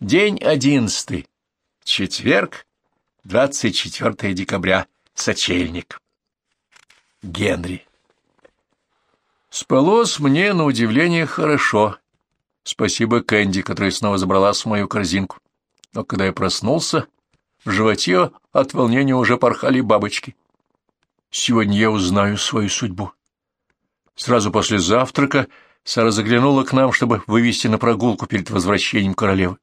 День одиннадцатый. Четверг, 24 декабря. Сочельник. Генри. Спалось мне, на удивление, хорошо. Спасибо Кэнди, которая снова забралась в мою корзинку. Но когда я проснулся, в животе от волнения уже порхали бабочки. Сегодня я узнаю свою судьбу. Сразу после завтрака Сара заглянула к нам, чтобы вывести на прогулку перед возвращением королевы.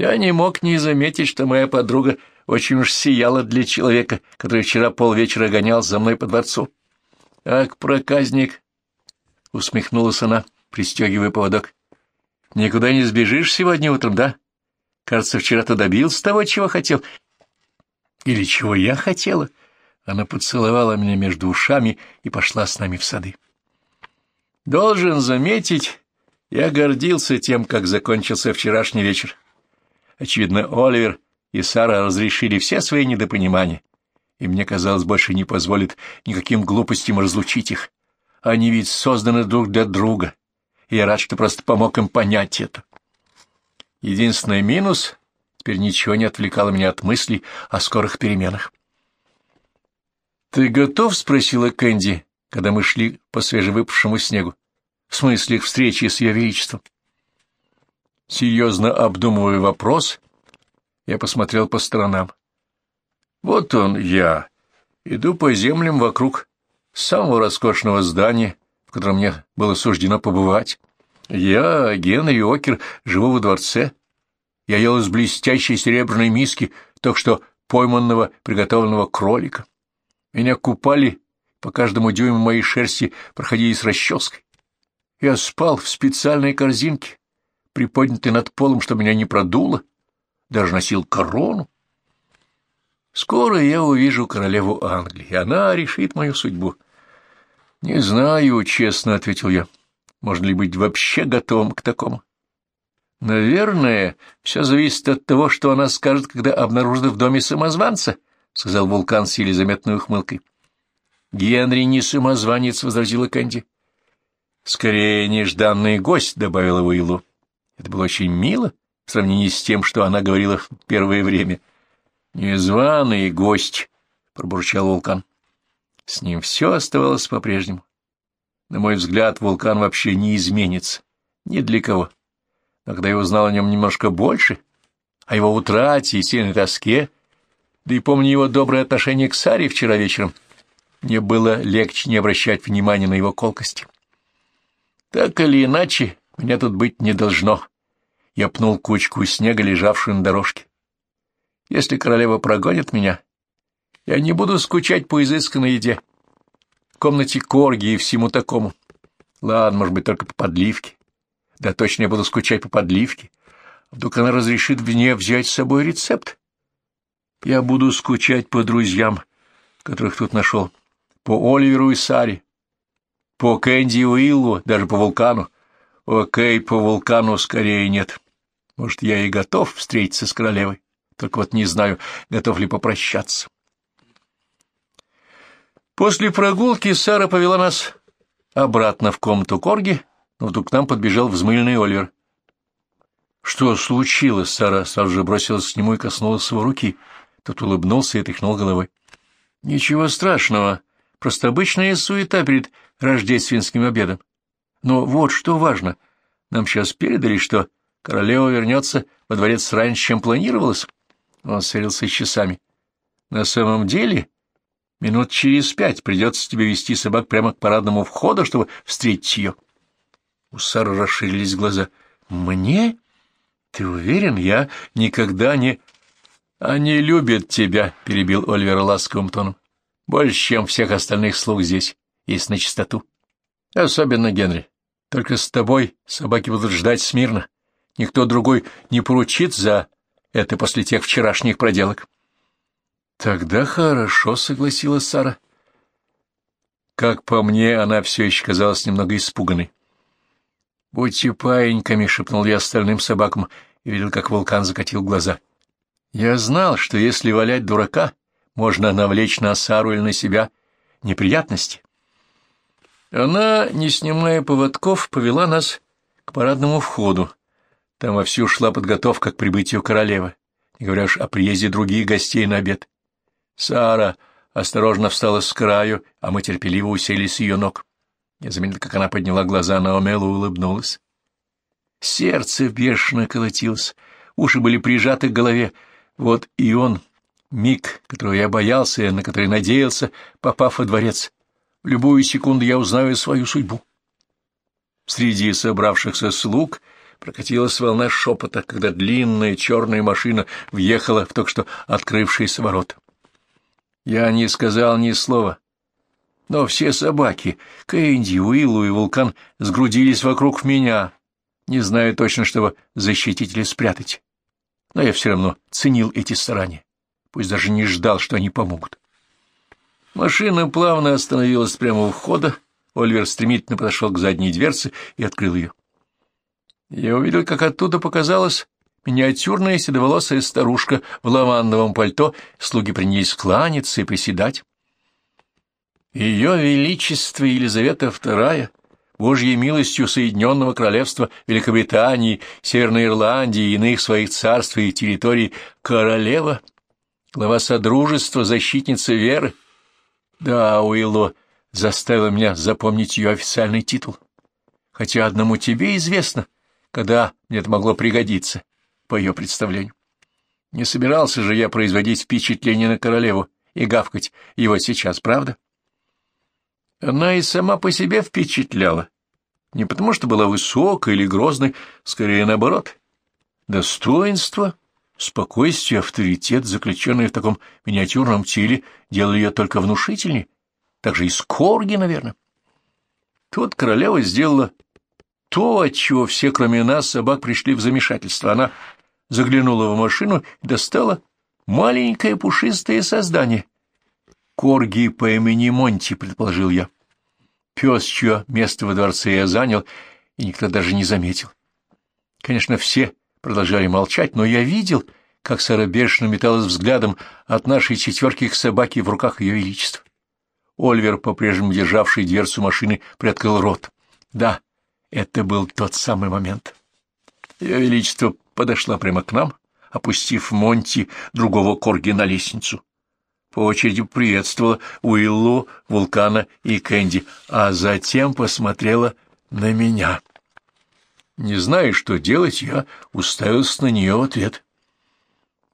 Я не мог не заметить, что моя подруга очень уж сияла для человека, который вчера полвечера гонял за мной по дворцу. — Ах, проказник! — усмехнулась она, пристегивая поводок. — Никуда не сбежишь сегодня утром, да? Кажется, вчера ты добился того, чего хотел. Или чего я хотела? Она поцеловала меня между ушами и пошла с нами в сады. Должен заметить, я гордился тем, как закончился вчерашний вечер. Очевидно, Оливер и Сара разрешили все свои недопонимания, и мне казалось, больше не позволит никаким глупостям разлучить их. Они ведь созданы друг для друга, и я рад, что просто помог им понять это. Единственный минус — теперь ничего не отвлекало меня от мыслей о скорых переменах. «Ты готов?» — спросила Кэнди, когда мы шли по свежевыпавшему снегу. «В смысле встречи с ее величеством?» Серьезно обдумывая вопрос, я посмотрел по сторонам. Вот он, я. Иду по землям вокруг самого роскошного здания, в котором мне было суждено побывать. Я, Генри Окер, живу во дворце. Я ел из блестящей серебряной миски только что пойманного приготовленного кролика. Меня купали, по каждому дюйму моей шерсти проходили с расческой. Я спал в специальной корзинке, приподнятой над полом, чтобы меня не продуло даже носил корону. Скоро я увижу королеву Англии, она решит мою судьбу. — Не знаю, — честно ответил я. — Можно ли быть вообще готовым к такому? — Наверное, все зависит от того, что она скажет, когда обнаружит в доме самозванца, — сказал вулкан с еле заметной ухмылкой. — Генри не самозванец, — возразила Кэнди. — Скорее, нежданный гость, — добавила Уиллу. Это было очень мило, в сравнении с тем, что она говорила в первое время. «Незваный гость», — пробурчал вулкан. С ним все оставалось по-прежнему. На мой взгляд, вулкан вообще не изменится. Ни для кого. Но когда я узнал о нем немножко больше, о его утрате и сильной тоске, да и помню его доброе отношение к Саре вчера вечером, мне было легче не обращать внимания на его колкости. Так или иначе, меня тут быть не должно. Я пнул кучку снега, лежавшую на дорожке. Если королева прогонит меня, я не буду скучать по изысканной еде, комнате корги и всему такому. Ладно, может быть, только по подливке. Да точно я буду скучать по подливке. Вдруг она разрешит мне взять с собой рецепт? Я буду скучать по друзьям, которых тут нашел, по Оливеру и Саре, по Кэнди и Уиллу, даже по вулкану. Окей, по вулкану скорее нет. Может, я и готов встретиться с королевой, только вот не знаю, готов ли попрощаться. После прогулки Сара повела нас обратно в комнату Корги, но вдруг к нам подбежал взмыльный Оливер. Что случилось? Сара сразу же бросилась к нему и коснулась его руки. Тот улыбнулся и тряхнул головой. Ничего страшного, просто обычная суета перед рождественским обедом. Но вот что важно. Нам сейчас передали, что Королева вернется во дворец раньше, чем планировалось. Он сверился с часами. На самом деле, минут через пять придется тебе вести собак прямо к парадному входу, чтобы встретить ее. У Сары расширились глаза. Мне? Ты уверен? Я никогда не... Они любят тебя, — перебил Оливер ласковым тоном. Больше, чем всех остальных слуг здесь, есть на чистоту. Особенно Генри. Только с тобой собаки будут ждать смирно. Никто другой не поручит за это после тех вчерашних проделок. Тогда хорошо, согласилась Сара. Как по мне, она все еще казалась немного испуганной. «Будьте паиньками», — шепнул я остальным собакам и видел, как вулкан закатил глаза. Я знал, что если валять дурака, можно навлечь на Сару или на себя неприятности. Она, не снимая поводков, повела нас к парадному входу, Там вовсю шла подготовка к прибытию королевы, не говоря уж о приезде других гостей на обед. Сара осторожно встала с краю, а мы терпеливо уселись с ее ног. Я заметил, как она подняла глаза на Омелу и улыбнулась. Сердце бешено колотилось, уши были прижаты к голове. Вот и он, миг, которого я боялся и на который надеялся, попав во дворец. В любую секунду я узнаю свою судьбу. Среди собравшихся слуг прокатилась волна шепота, когда длинная черная машина въехала в только что открывшиеся ворота. Я не сказал ни слова, но все собаки, Кэнди, Уиллу и Вулкан, сгрудились вокруг меня, не знаю точно, чтобы защитить или спрятать. Но я все равно ценил эти старания, пусть даже не ждал, что они помогут. Машина плавно остановилась прямо у входа, Оливер стремительно подошел к задней дверце и открыл ее. Я увидел, как оттуда показалась миниатюрная седоволосая старушка в лавандовом пальто, слуги принялись кланяться и приседать. Ее Величество Елизавета II, Божьей милостью Соединенного Королевства Великобритании, Северной Ирландии и иных своих царств и территорий, королева, глава Содружества, защитница веры. Да, Уилло заставила меня запомнить ее официальный титул. Хотя одному тебе известно, когда мне это могло пригодиться, по ее представлению. Не собирался же я производить впечатление на королеву и гавкать его сейчас, правда? Она и сама по себе впечатляла. Не потому, что была высокой или грозной, скорее наоборот. Достоинство, спокойствие, авторитет, заключенные в таком миниатюрном теле, делали ее только внушительнее. Так же и скорги, наверное. Тут королева сделала то, от чего все, кроме нас, собак, пришли в замешательство. Она заглянула в машину и достала маленькое пушистое создание. Корги по имени Монти, предположил я. Пес, чье место во дворце я занял, и никто даже не заметил. Конечно, все продолжали молчать, но я видел, как Сара бешено металась взглядом от нашей четверки к собаке в руках ее величества. Ольвер, по-прежнему державший дверцу машины, приоткрыл рот. Да, это был тот самый момент. Ее величество подошла прямо к нам, опустив Монти, другого корги, на лестницу. По очереди приветствовала Уиллу, Вулкана и Кэнди, а затем посмотрела на меня. Не зная, что делать, я уставился на нее в ответ.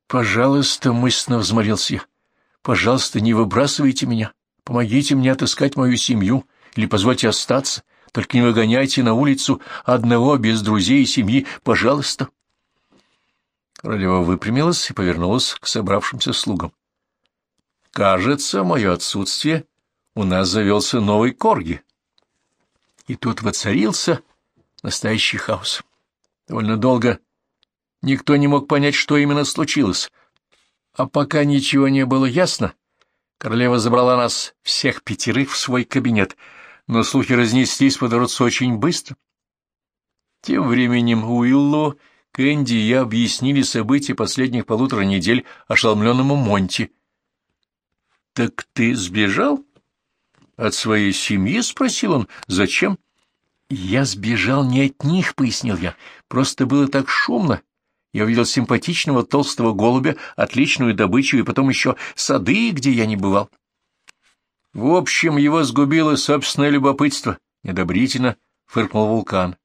«Пожалуйста», — мысленно взмолился я, — «пожалуйста, не выбрасывайте меня, помогите мне отыскать мою семью или позвольте остаться». Только не выгоняйте на улицу одного без друзей и семьи, пожалуйста. Королева выпрямилась и повернулась к собравшимся слугам. Кажется, мое отсутствие у нас завелся новый корги. И тут воцарился настоящий хаос. Довольно долго никто не мог понять, что именно случилось. А пока ничего не было ясно, королева забрала нас всех пятерых в свой кабинет — но слухи разнеслись по дворцу очень быстро. Тем временем Уилло, Кэнди и я объяснили события последних полутора недель ошеломленному Монти. — Так ты сбежал? — От своей семьи? — спросил он. — Зачем? — Я сбежал не от них, — пояснил я. — Просто было так шумно. Я увидел симпатичного толстого голубя, отличную добычу и потом еще сады, где я не бывал. — в общем, его сгубило собственное любопытство, недобрительно фыркнул вулкан.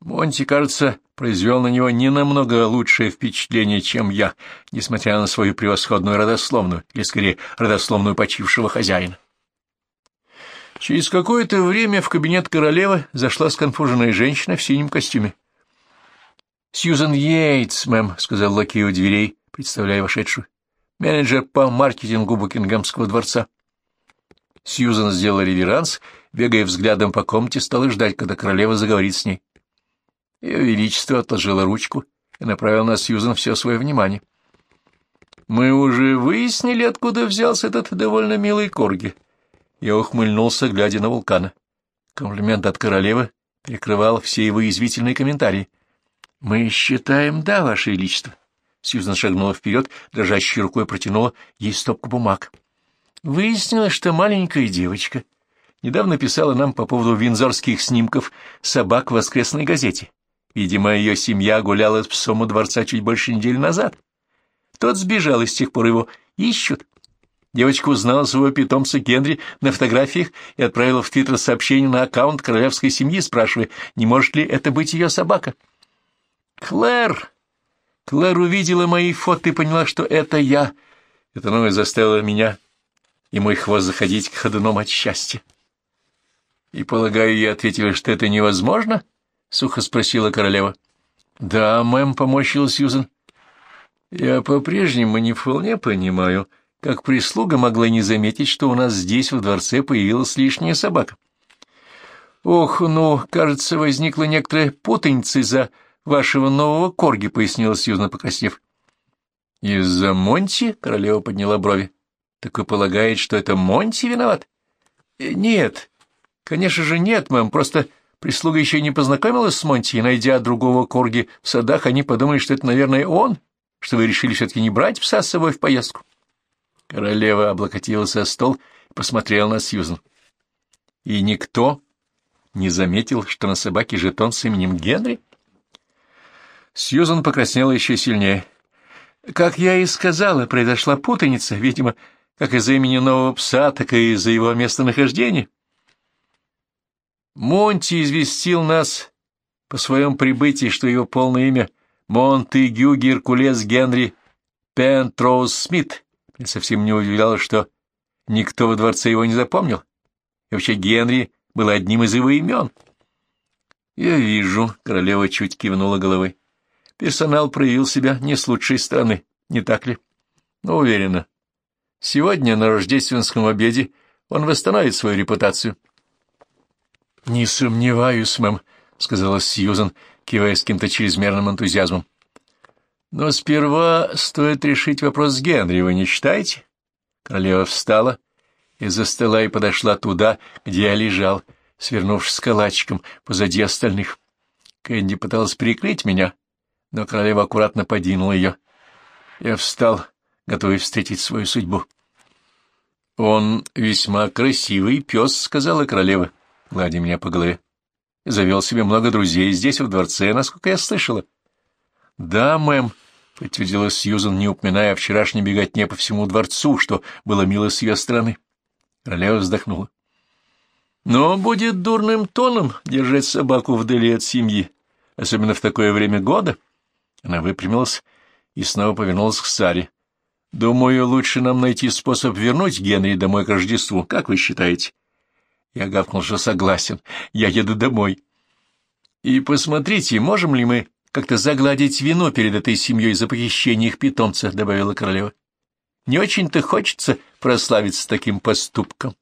Монти, кажется, произвел на него не намного лучшее впечатление, чем я, несмотря на свою превосходную родословную, или, скорее, родословную почившего хозяина. Через какое-то время в кабинет королевы зашла сконфуженная женщина в синем костюме. — Сьюзен Йейтс, мэм, — сказал лакей у дверей, представляя вошедшую. — Менеджер по маркетингу Букингемского дворца. — Сьюзан сделала реверанс, бегая взглядом по комнате, стала ждать, когда королева заговорит с ней. Ее Величество отложила ручку и направила на Сьюзан все свое внимание. «Мы уже выяснили, откуда взялся этот довольно милый корги». Я ухмыльнулся, глядя на вулкана. Комплимент от королевы перекрывал все его язвительные комментарии. «Мы считаем, да, Ваше Величество». Сьюзан шагнула вперед, дрожащей рукой протянула ей стопку бумаг. Выяснилось, что маленькая девочка недавно писала нам по поводу винзорских снимков собак в воскресной газете Видимо, ее семья гуляла с псом у дворца чуть больше недели назад. Тот сбежал, и с тех пор его ищут. Девочка узнала своего питомца Генри на фотографиях и отправила в Твиттер сообщение на аккаунт королевской семьи, спрашивая, не может ли это быть ее собака. «Клэр!» Клэр увидела мои фото и поняла, что это я. Это новое заставило меня и мой хвост заходить к ходуном от счастья. И, полагаю, ей ответили, что это невозможно? — сухо спросила королева. — Да, мэм, — поморщила Сьюзен. — Я по-прежнему не вполне понимаю, как прислуга могла не заметить, что у нас здесь, в дворце, появилась лишняя собака. — Ох, ну, кажется, возникла некоторая путаница из-за вашего нового корги, — пояснила Сьюзен, покраснев. — Из-за Монти? — королева подняла брови. — Так вы полагаете, что это Монти виноват? Э, — Нет, конечно же нет, мэм, просто Прислуга еще не познакомилась с Монти, и, найдя другого корги в садах, они подумали, что это, наверное, он, что вы решили все-таки не брать пса с собой в поездку. Королева облокотилась о стол и посмотрела на Сьюзен. И никто не заметил, что на собаке жетон с именем Генри? Сьюзен покраснела еще сильнее. Как я и сказала, произошла путаница, видимо, как из-за имени нового пса, так и из-за его местонахождения. Монти известил нас по своем прибытии, что его полное имя Монтегю Геркулес Генри Пентроуз Смит. Меня совсем не удивляло, что никто во дворце его не запомнил. И вообще Генри был одним из его имен. Я вижу, королева чуть кивнула головой. Персонал проявил себя не с лучшей стороны, не так ли? Но уверена. Сегодня на рождественском обеде он восстановит свою репутацию. — Не сомневаюсь, мэм, — сказала Сьюзан, кивая с каким-то чрезмерным энтузиазмом. — Но сперва стоит решить вопрос с Генри, вы не считаете? Королева встала из-за стола и подошла туда, где я лежал, свернувшись калачиком позади остальных. Кэнди пыталась прикрыть меня, но королева аккуратно подвинула ее. Я встал, готовый встретить свою судьбу. — Он весьма красивый пес, — сказала королева гладя меня по голове. Завел себе много друзей здесь, в дворце, насколько я слышала. — Да, мэм, — подтвердила Сьюзан, не упоминая о вчерашней беготне по всему дворцу, что было мило с ее стороны. Королева вздохнула. — Но будет дурным тоном держать собаку вдали от семьи, особенно в такое время года. Она выпрямилась и снова повернулась к Саре. — Думаю, лучше нам найти способ вернуть Генри домой к Рождеству. Как вы считаете? Я гавкнул, что согласен. Я еду домой. И посмотрите, можем ли мы как-то загладить вину перед этой семьей за похищение их питомца, — добавила королева. Не очень-то хочется прославиться таким поступком.